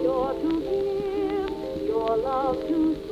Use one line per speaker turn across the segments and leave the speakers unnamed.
you're to give your love to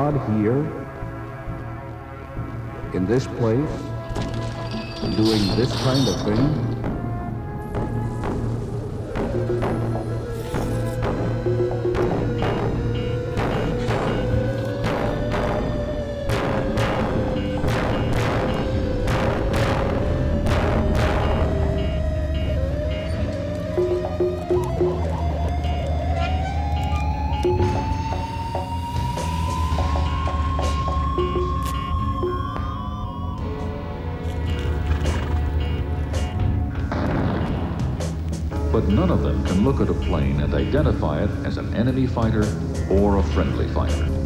God
here in this place doing this kind of thing?
but none of them can look at a plane and identify it as an enemy fighter or a friendly fighter.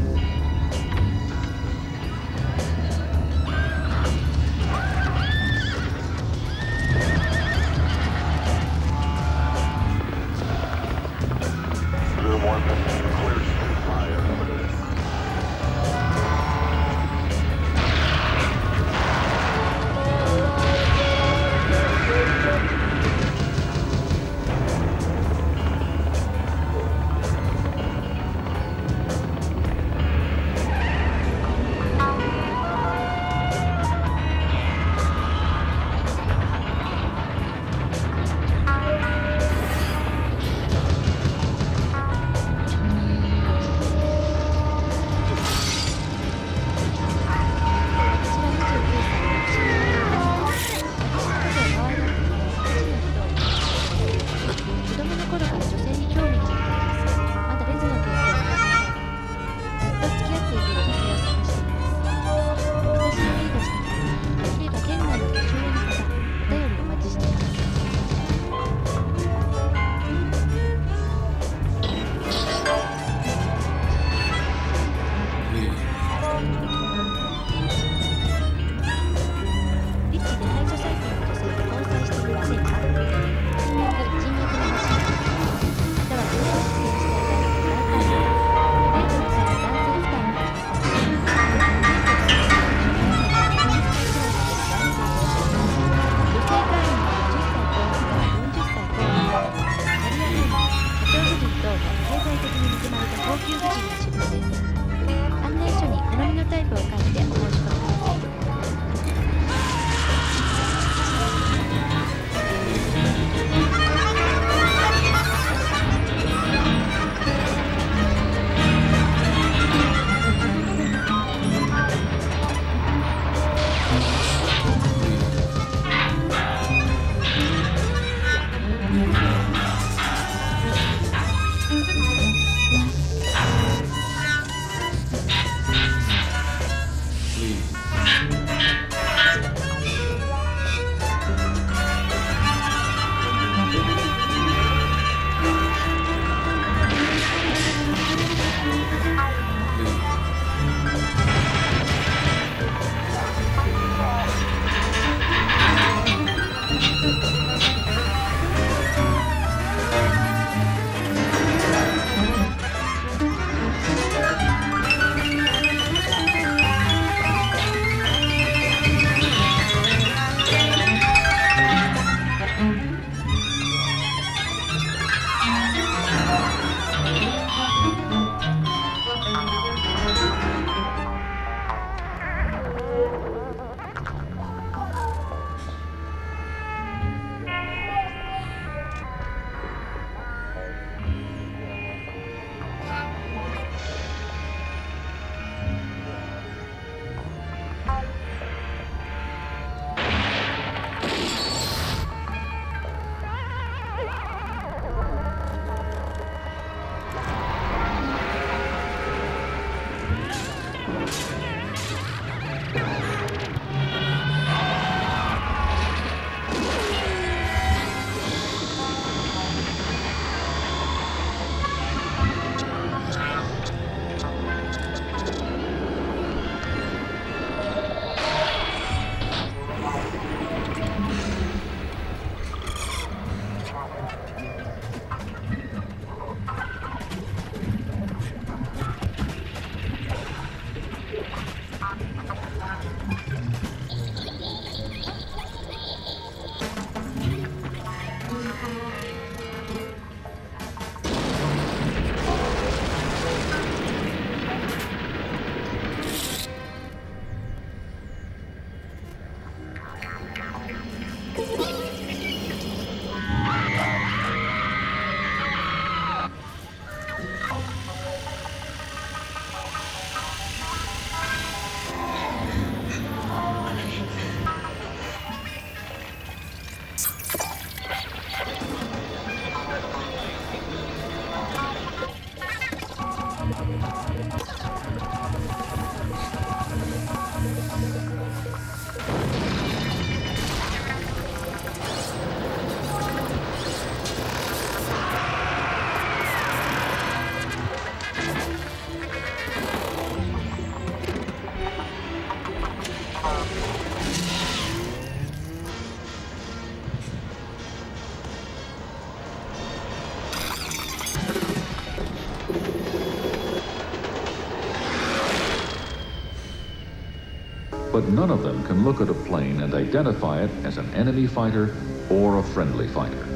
But none of them can look at a plane and identify it as an enemy fighter or a friendly fighter.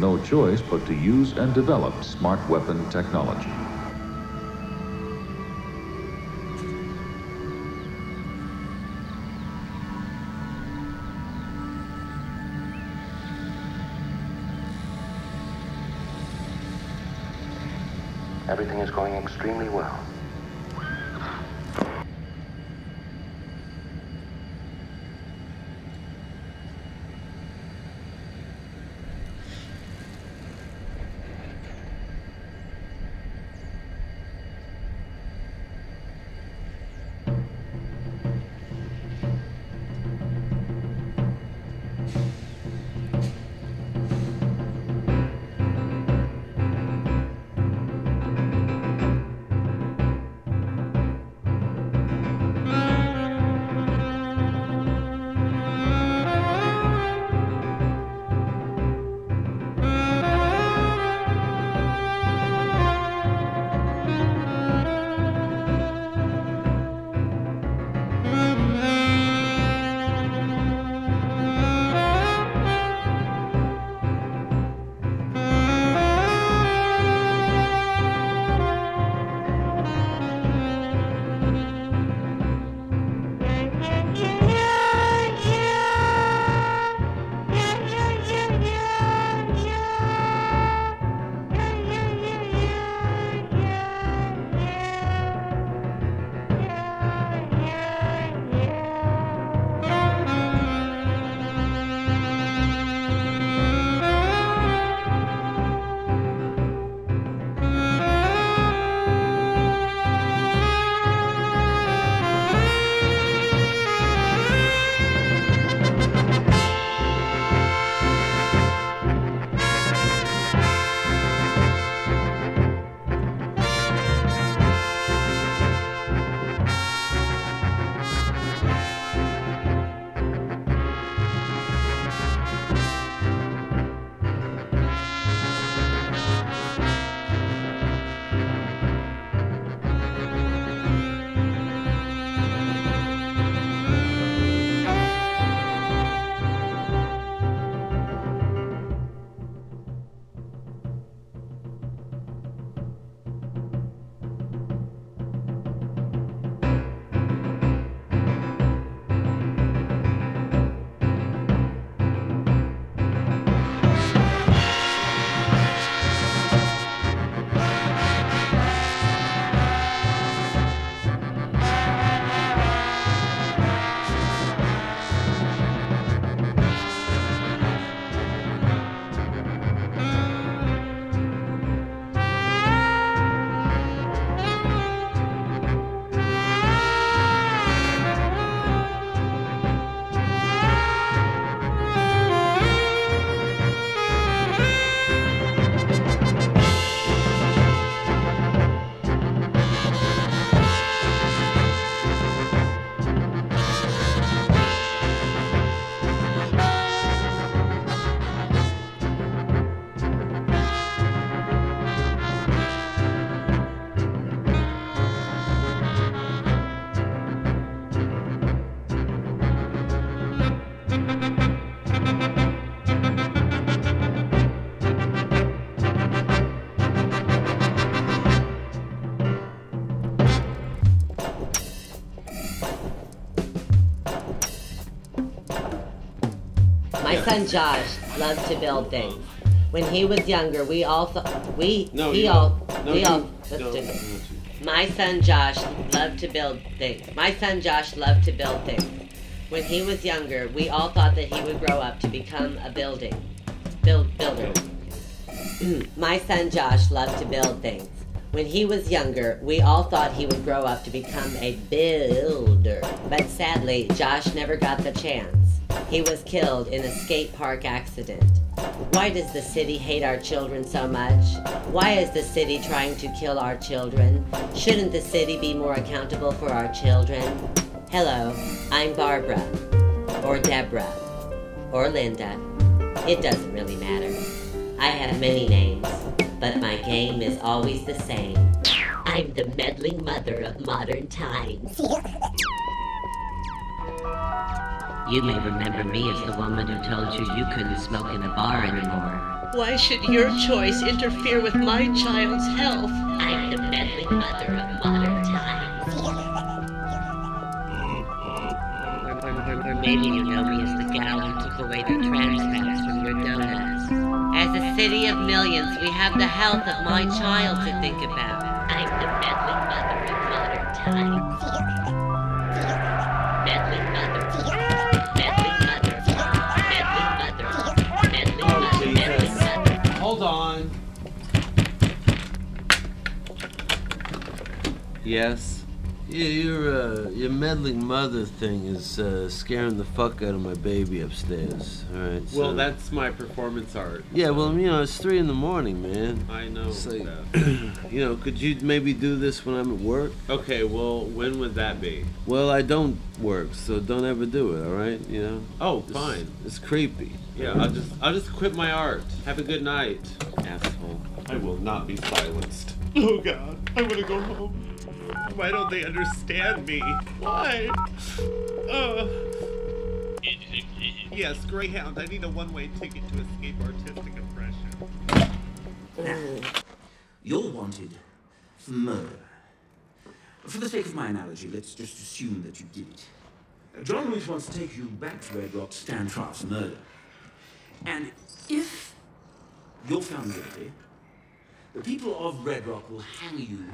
No choice but to use and develop smart weapon technology.
Everything is going extremely well.
Son Josh loves to build things. When he was younger, we all thought we
No,
he all.
No,
we all let's do
no, no,
My son Josh loved to build things. My son Josh loved to build things. When he was younger, we all thought that he would grow up to become a building build builder. My son Josh loved to build things. When he was younger, we all thought he would grow up to become a builder. But sadly, Josh never got the chance. He was killed in a skate park accident. Why does the city hate our children so much? Why is the city trying to kill our children? Shouldn't the city be more accountable for our children? Hello, I'm Barbara, or Deborah, or Linda. It doesn't really matter. I have many names, but my game is always the same. I'm the meddling mother of modern times. You may remember me as the woman who told you you couldn't smoke in a bar anymore. Why should your choice interfere with my child's health? I'm the meddling mother of modern times. Or, maybe you know me as the gal who took away the trans fats from your donuts. As a city of millions, we have the health of my child to think about.
I'm the meddling mother of modern times.
Yes.
Yeah, your uh, your meddling mother thing is uh, scaring the fuck out of my baby upstairs. All right.
Well, that's my performance art.
Yeah, well, you know, it's three in the morning, man.
I know
It's like,
that.
you know, could you maybe do this when I'm at work?
Okay, well, when would that be?
Well, I don't work, so don't ever do it. All right, you know.
Oh,
It's-
fine.
It's creepy.
Yeah, I'll just I'll just quit my art. Have a good night,
asshole.
I will not be silenced. Oh God, I want to go home. Why don't they understand me? Why? Uh. Yes, Greyhound. I need a one-way ticket to escape artistic oppression.
You're wanted for murder. For the sake of my analogy, let's just assume that you did it. John Lewis wants to take you back to Red Rock to stand trial for murder. And if you're found guilty, the people of Red Rock will hang you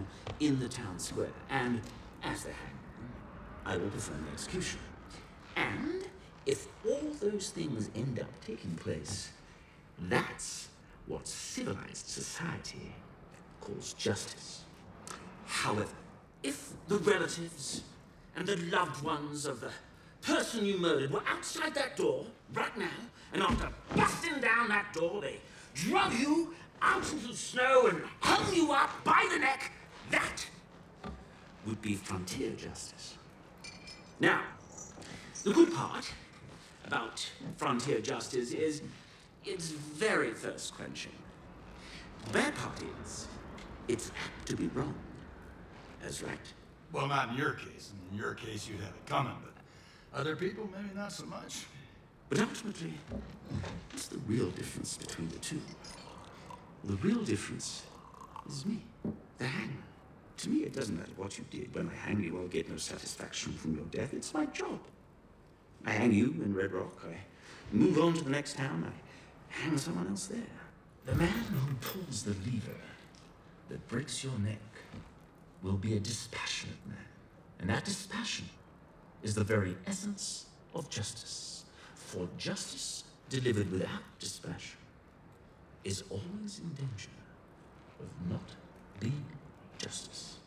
in the town square. And as they hang you, I will perform the execution. And if all those things end up taking place, that's what civilized society calls justice. However, if the relatives and the loved ones of the person you murdered were outside that door right now, and after busting down that door, they drug you out into the snow and hung you up by the neck, that would be frontier justice. Now, the good part about frontier justice is it's very thirst quenching. The bad part is it's apt to be wrong. That's right.
Well, not in your case. In your case, you'd have it coming, but other people, maybe not so much.
But ultimately, what's the real difference between the two? The real difference is me, the hangman. To me, it doesn't matter what you did. When I hang you, I'll get no satisfaction from your death. It's my job. I hang you in Red Rock. I move on to the next town. I hang someone else there. The man who pulls the lever that breaks your neck will be a dispassionate man. And that dispassion is the very essence of justice. For justice delivered without dispassion is always in danger of not being justice.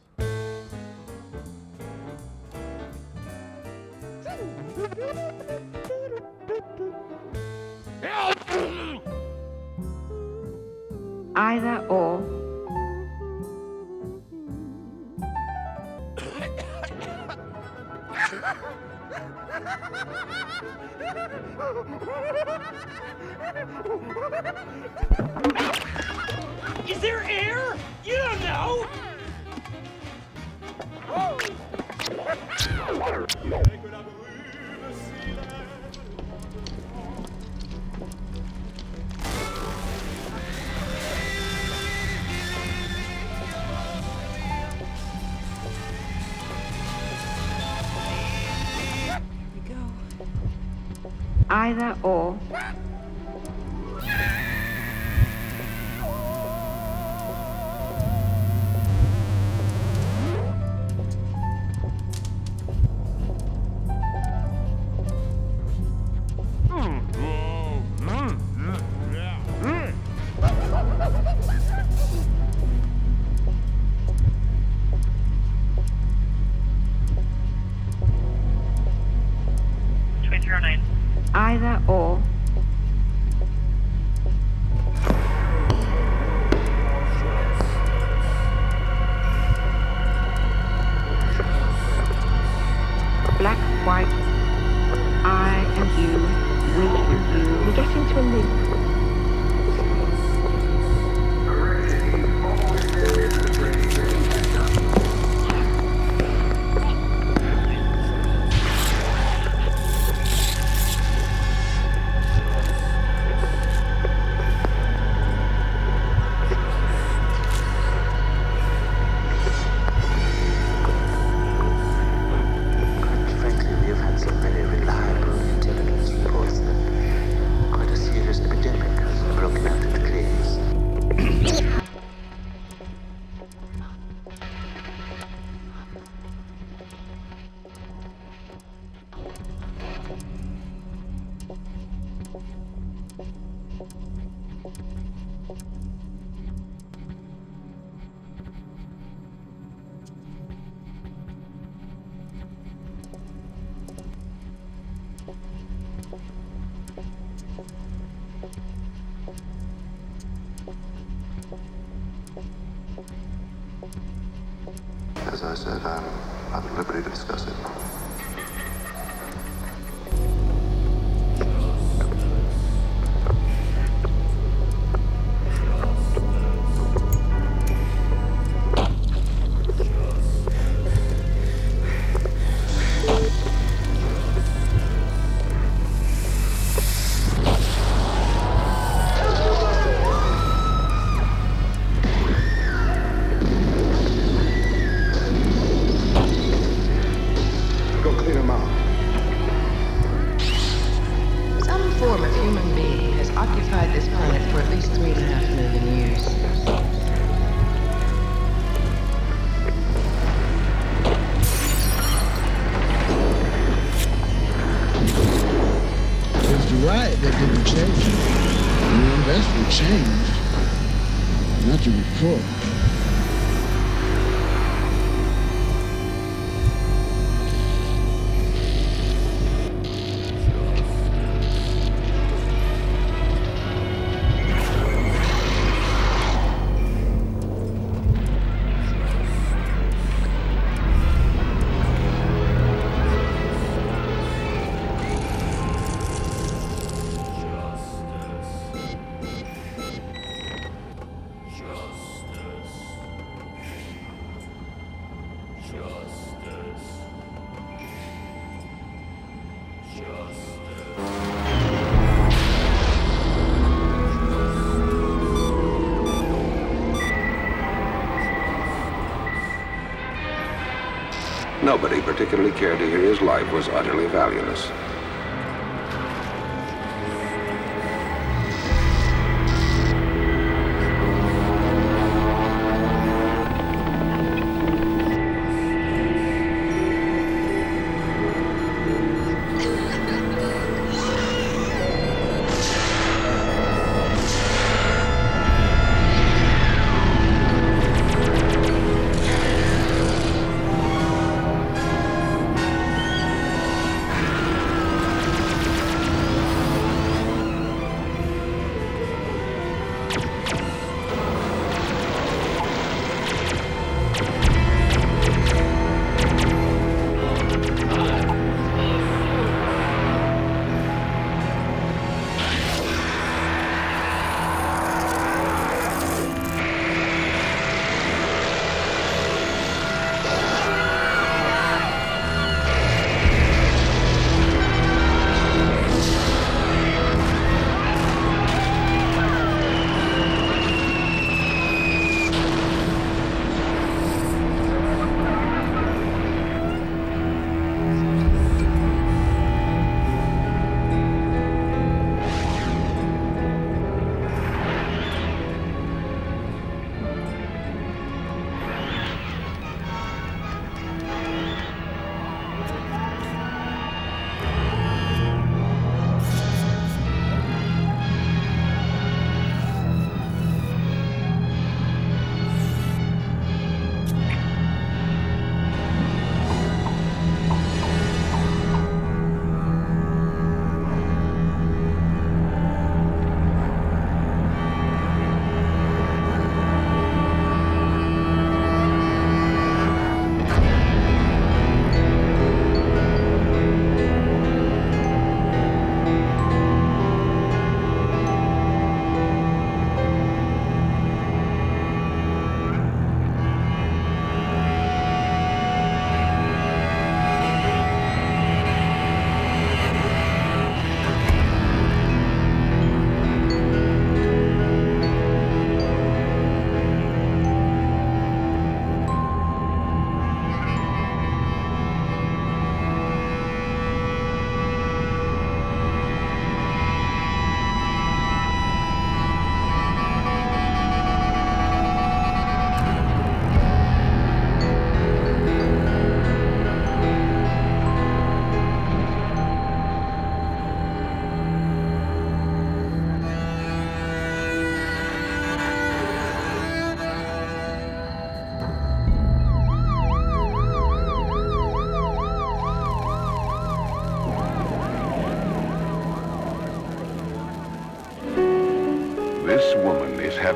Either or.
Is there air? You don't know.
Either or.
Nobody particularly cared to hear his life was utterly valueless.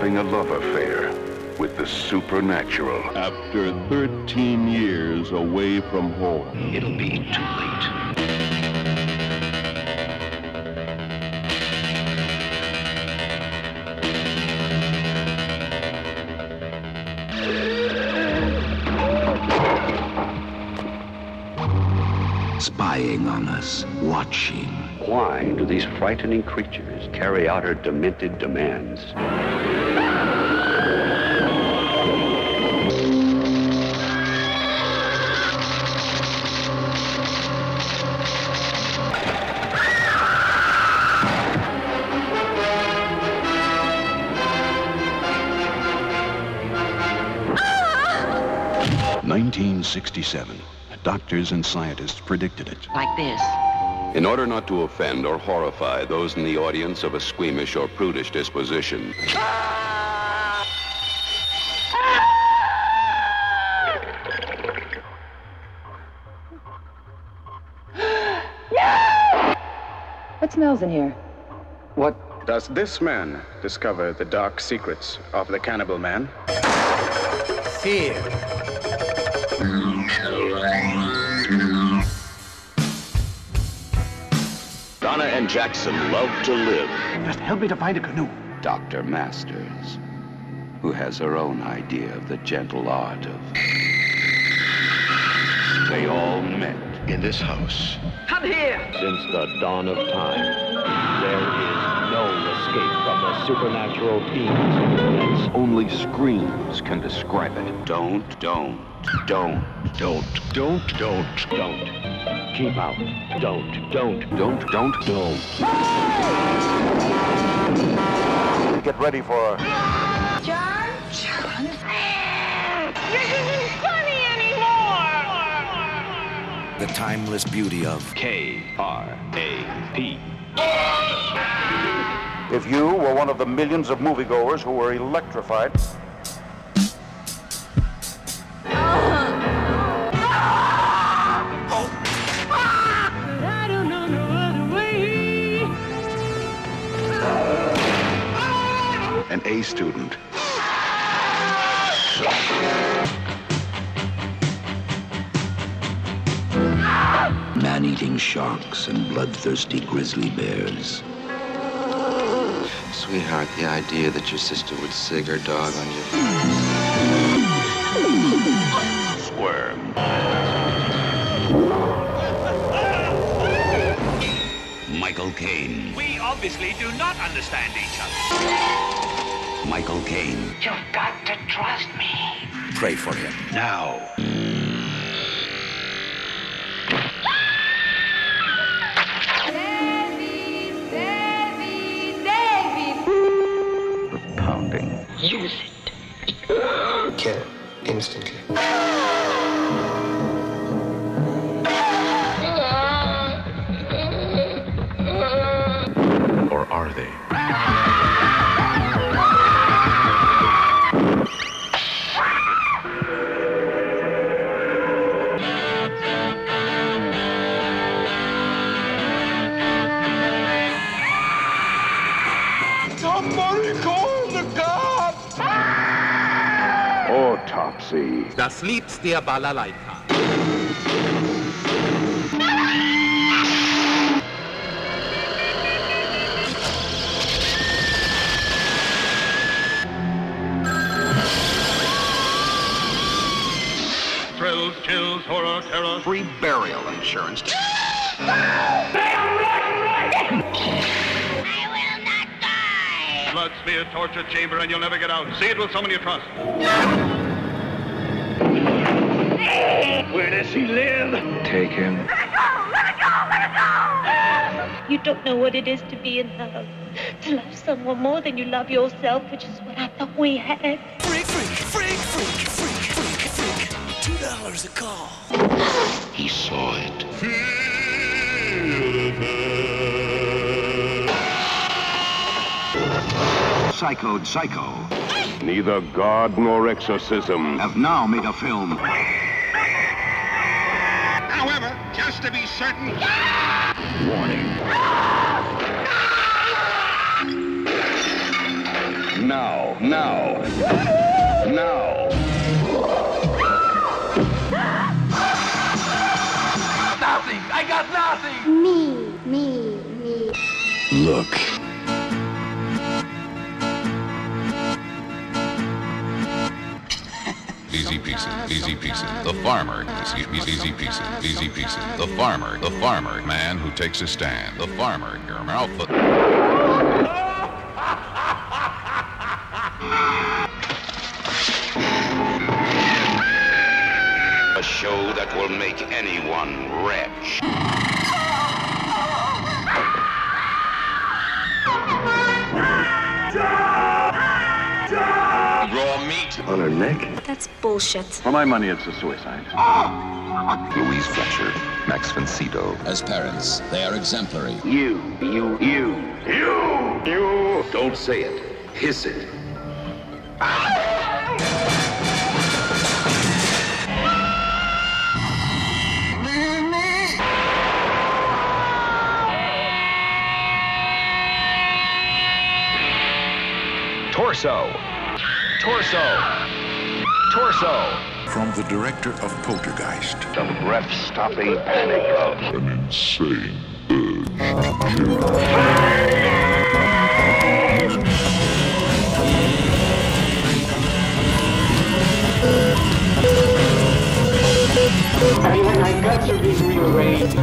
a love affair
with the supernatural. After 13 years away from home, it'll be too late.
spying on us, watching.
Why do these frightening creatures carry out her demented demands?
Nineteen sixty-seven. Doctors and scientists predicted it.
Like this.
In order not to offend or horrify those in the audience of a squeamish or prudish disposition,
What smells in here?
What does this man discover the dark secrets of the cannibal man?
Fear.
Donna and Jackson love to live.
Just help me to find a canoe.
Dr. Masters, who has her own idea of the gentle art of. They all met
In this house,
Come here!
since the dawn of time. There is no escape from the supernatural beings.
only screams can describe it.
Don't, don't, don't,
Don't, don't, don't,
don't. Keep out. Don't, don't,
don't, don't, don't.
Get ready for
John? John? This isn't funny anymore!
The timeless beauty of
K-R-A-P.
If you were one of the millions of moviegoers who were electrified,
An A student.
man-eating sharks and bloodthirsty grizzly bears.
Sweetheart, the idea that your sister would sig her dog on you.
Squirm.
Michael Caine.
We obviously do not understand each other.
Michael Caine.
You've got to trust me.
Pray for him. Now.
Davy, Davy, Davy.
The pounding.
Use it.
kill instantly.
Das liebst dir Balalaika.
Thrills, chills, horror, terror.
Free burial insurance. I will not die.
Blood smeared torture chamber and you'll never get out. See it with someone you trust. Where does he live?
Take him. Let it go! Let it go! Let it go!
You don't know what it is to be in love. To love someone more than you love yourself, which is what I thought we had.
Freak, freak, freak, freak, freak, freak, freak. Two dollars a call.
He saw it.
Psychoed Psycho
Neither God nor exorcism.
have now made a film
just to be certain.
Warning. Now, now, now.
Nothing! I got nothing!
Me, me, me.
Look.
Easy pieces, easy pieces. The farmer, easy, easy pieces, easy pieces. The farmer, the farmer, man who takes a stand. The farmer, your mouth.
A show that will make anyone retch.
Raw meat. On her neck?
That's bullshit.
For my money, it's a suicide. Ah! Ah!
Louise Fletcher, Max von Sydow. As parents, they are exemplary.
You, you, you, you, you. Don't say it. Hiss it.
Torso. Torso. Torso.
From the director of Poltergeist. The breath-stopping panic of an insane urge to kill.
Have you had my guts are being rearranged?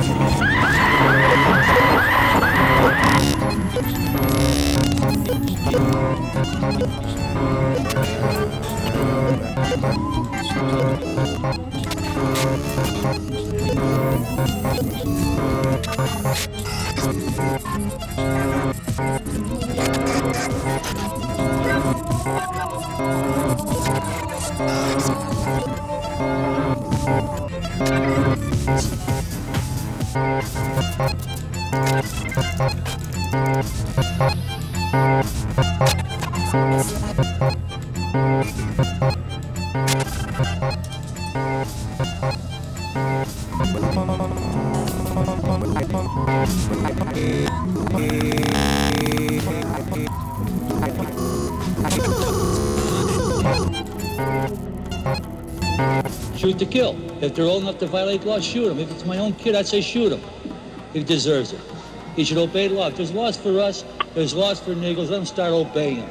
To kill. If they're old enough to violate law, shoot them. If it's my own kid, I'd say shoot him. He deserves it. He should obey law. If there's laws for us, there's laws for niggles. Let him start obeying them.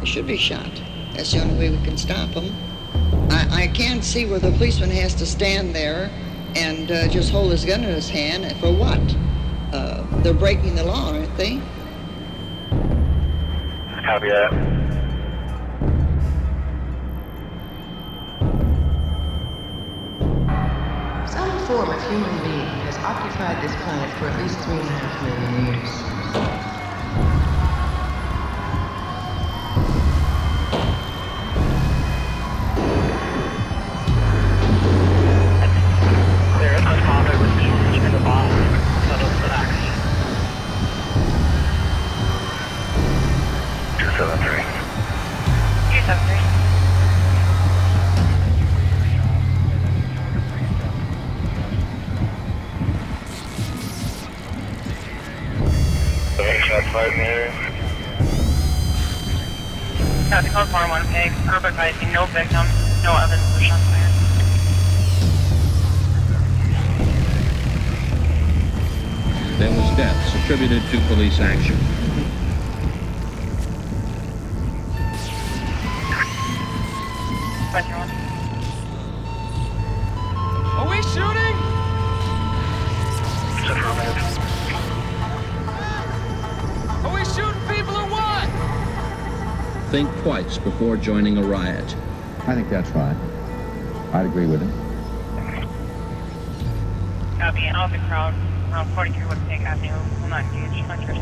They should be shot. That's the only way we can stop them. I, I can't see where the policeman has to stand there and uh, just hold his gun in his hand. and For what? Uh, they're breaking the law, aren't they?
Copy that.
Some form of human being has occupied this planet for at least three and a half million years.
Attributed to police action.
Are we shooting? Are we shooting people or what?
Think twice before joining a riot.
I think that's right. I'd agree with him.
Copy. Out of the crowd around 43 West Pig Avenue. Will not engage. Hunter.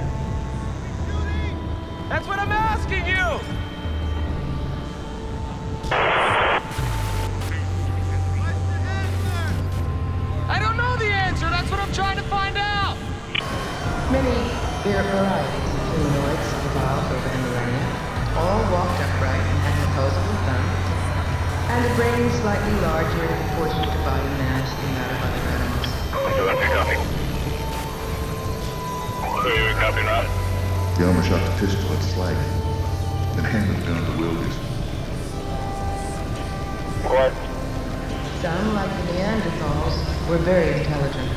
That's what I'm asking you! Some, like the Neanderthals, were very intelligent.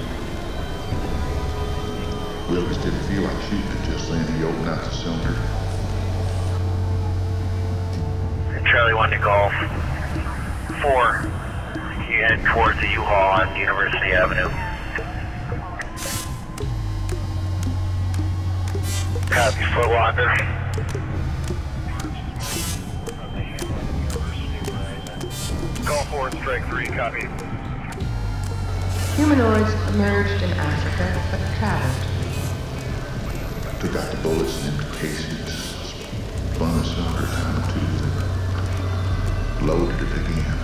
Wilkes didn't feel like shooting it just then. He opened out the cylinder.
Charlie 1 to golf. 4. You head towards the U-Haul on University Avenue. Copy, Foot Locker. Golf 4, strike 3, copy.
Humanoids emerged in Africa, but traveled.
Took out the bullets and empty casings. Spun the cylinder time or two. Then loaded it again.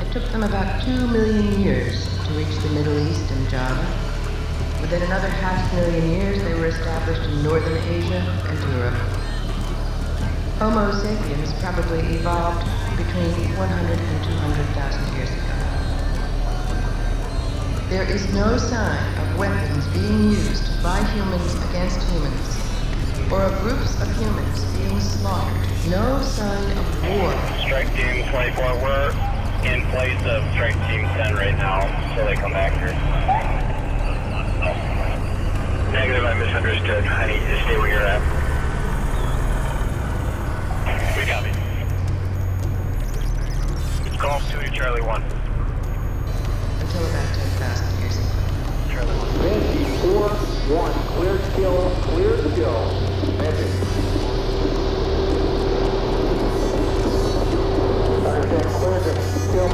It took them about two million years to reach the Middle East and Java. Within another half million years, they were established in northern Asia and Europe. Homo sapiens probably evolved between 100 and 200,000 years ago. There is no sign of weapons being used by humans against humans, or of groups of humans being slaughtered. No sign of war.
Strike Team 24, we're in place of Strike Team 10 right now, so they come back here. Oh. Negative, I misunderstood. I need you to stay where you're at. Charlie 1.
Until about 10,000 years ago.
Charlie 1.
Banshee 4, 1, clear to kill, clear to go. Banshee. Understand, clear to kill.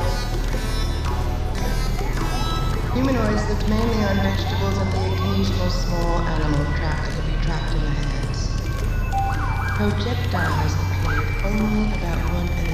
Humanoids lived mainly on vegetables and the occasional small animal trap that could be trapped in the hands. Projectiles appeared only about one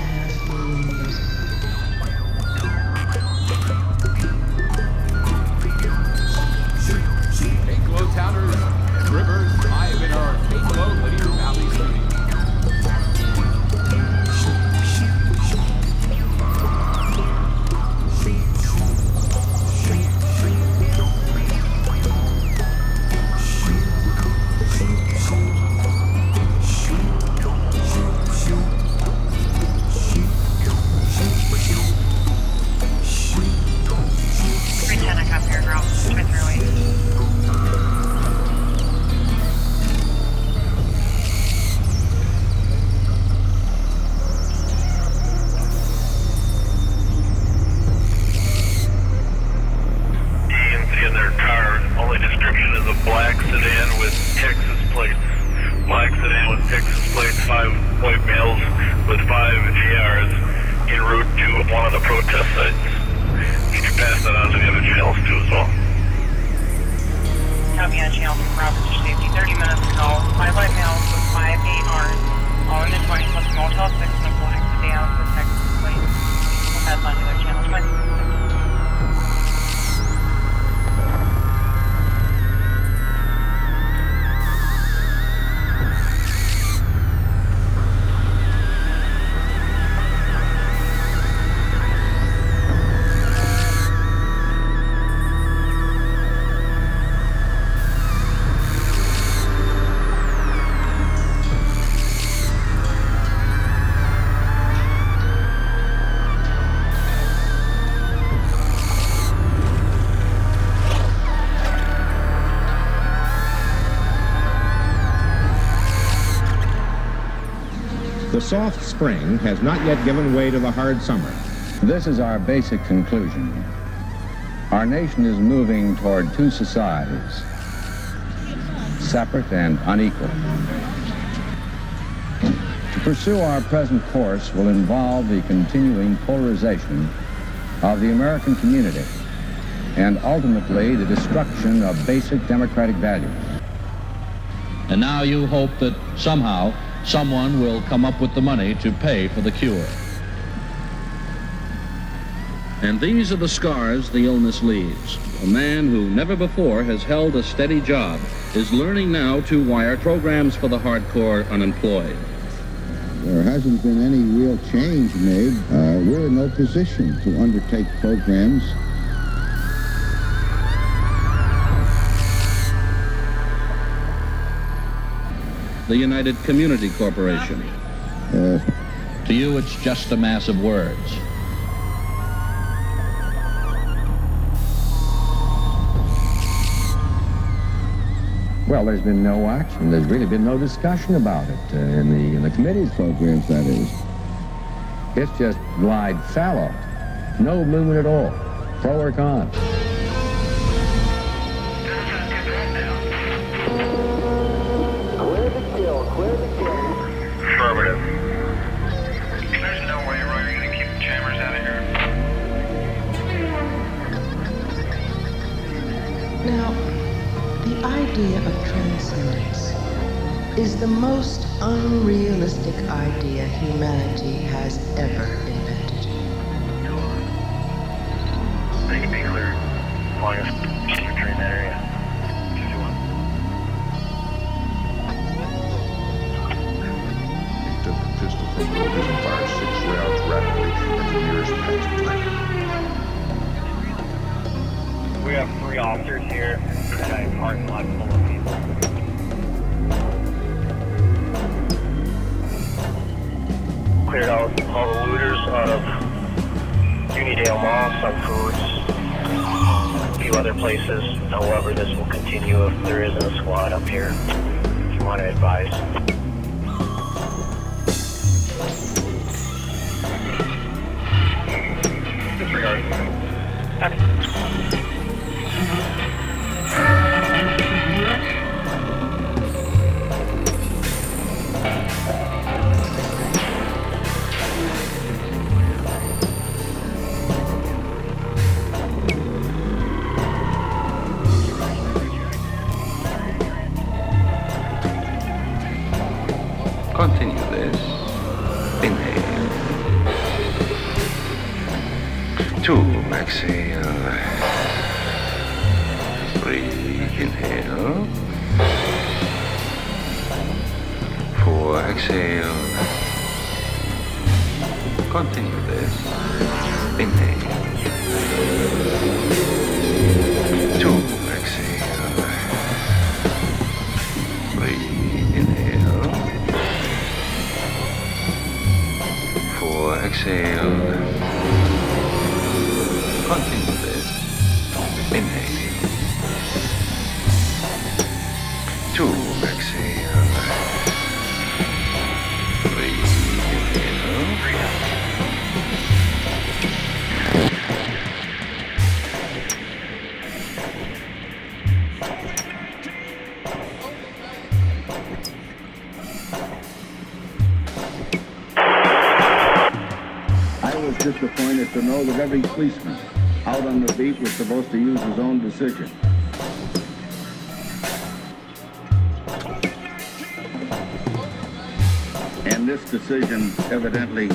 soft spring has not yet given way to the hard summer.
This is our basic conclusion. Our nation is moving toward two societies, separate and unequal. To pursue our present course will involve the continuing polarization of the American community and ultimately the destruction of basic democratic values.
And now you hope that somehow someone will come up with the money to pay for the cure. And these are the scars the illness leaves. A man who never before has held a steady job is learning now to wire programs for the hardcore unemployed.
There hasn't been any real change made. Uh, we're in no position to undertake programs
the United Community Corporation. To you, it's just a mass of words.
Well, there's been no action. There's really been no discussion about it uh, in the in the committee's programs. That is, it's just glide fallow, no movement at all, pro or con.
Is the most unrealistic idea humanity has ever invented.
Can be cleared.
Exhale. Three, inhale. Four, exhale. Continue this. Inhale. Two, exhale. Three, inhale. Four, exhale.
And this decision evidently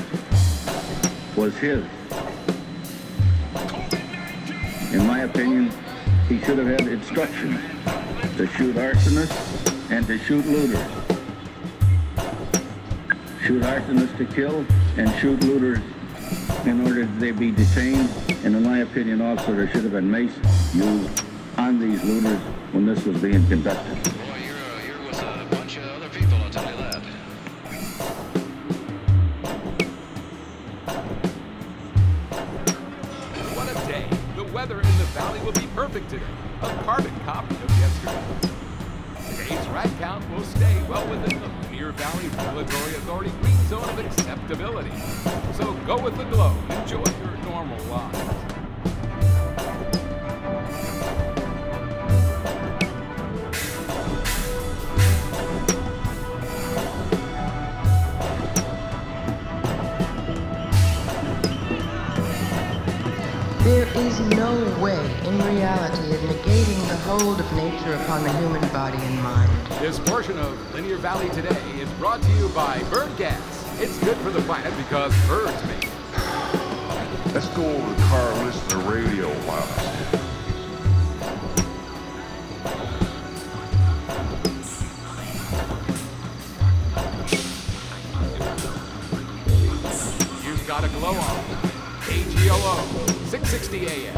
was his. In my opinion, he should have had instructions to shoot arsonists and to shoot looters. Shoot arsonists to kill and shoot looters in order that they be detained. And in my opinion there should have been mace used on these looters when this was being conducted.
Is no way in reality of negating the hold of nature upon the human body and mind.
This portion of Linear Valley Today is brought to you by Bird Gas. It's good for the planet because birds make it.
Let's go over the car and listen to radio while
You've got a glow on. KGLO, 660 AM,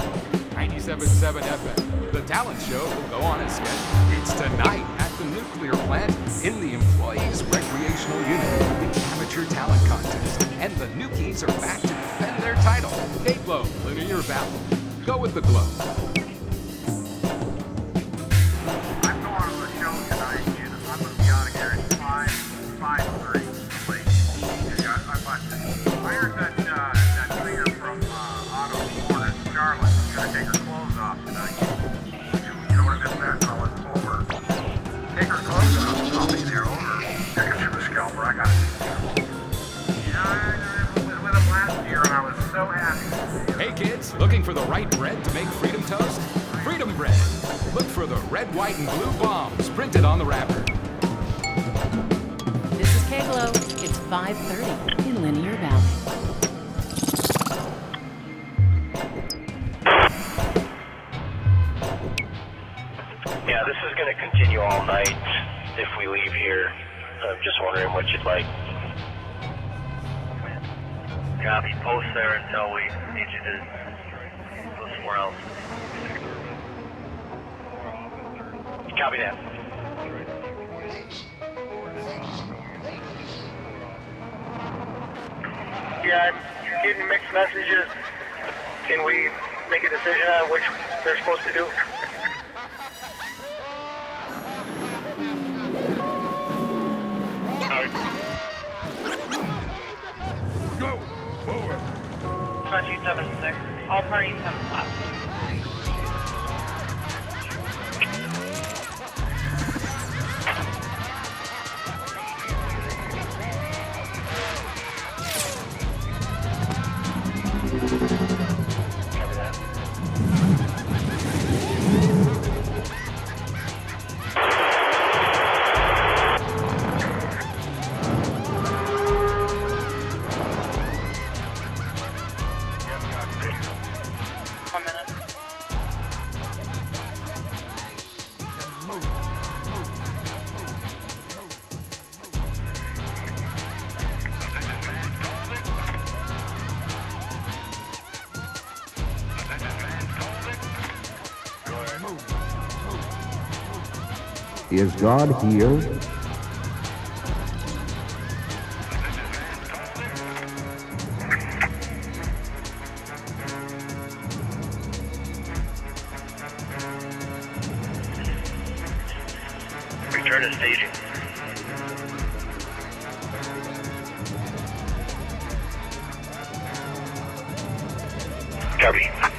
97.7 FM.
The talent show will go on as scheduled. It's tonight at the nuclear plant in the Employees Recreational Unit, the Amateur Talent Contest. And the Nukies are back to defend their title. K-Glow, Linear Valley. Go with the glow. For the right bread to make freedom toast? Freedom bread. Look for the red, white, and blue bombs printed on the wrapper.
This is K-Glow. It's 5.30 in Linear Valley.
Yeah, this is going to continue all night if we leave here. I'm just wondering what you'd like. Copy. Post there until we need you to go somewhere else. Copy that. Yeah, I'm getting mixed messages. Can we make a decision on which they're supposed to do?
Go! Forward!
2276. All parties have left.
Is God here?
Return to staging. Copy.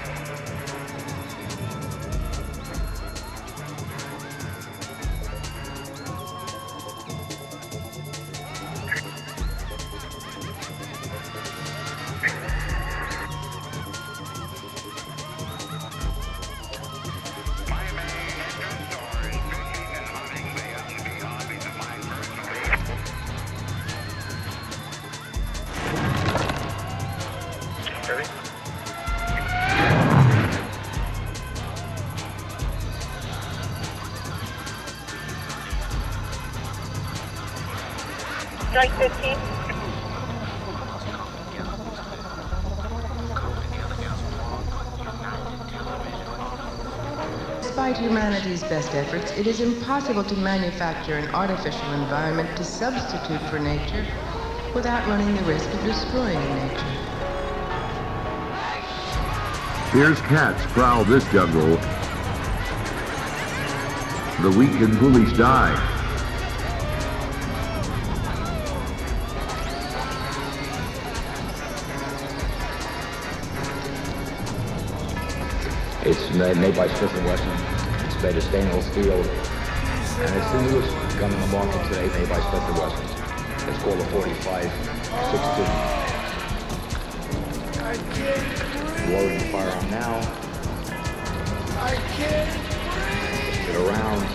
Best efforts, it is impossible to manufacture an artificial environment to substitute for nature without running the risk of destroying nature.
Fierce cats prowl this jungle. The weak and foolish die.
It's made, made by Smith & Wesson. Made of stainless steel. And it's the newest gun on the market today made by Smith & Wesson. It's called a 45 16. Loading the firearm now.
I can't
Get around.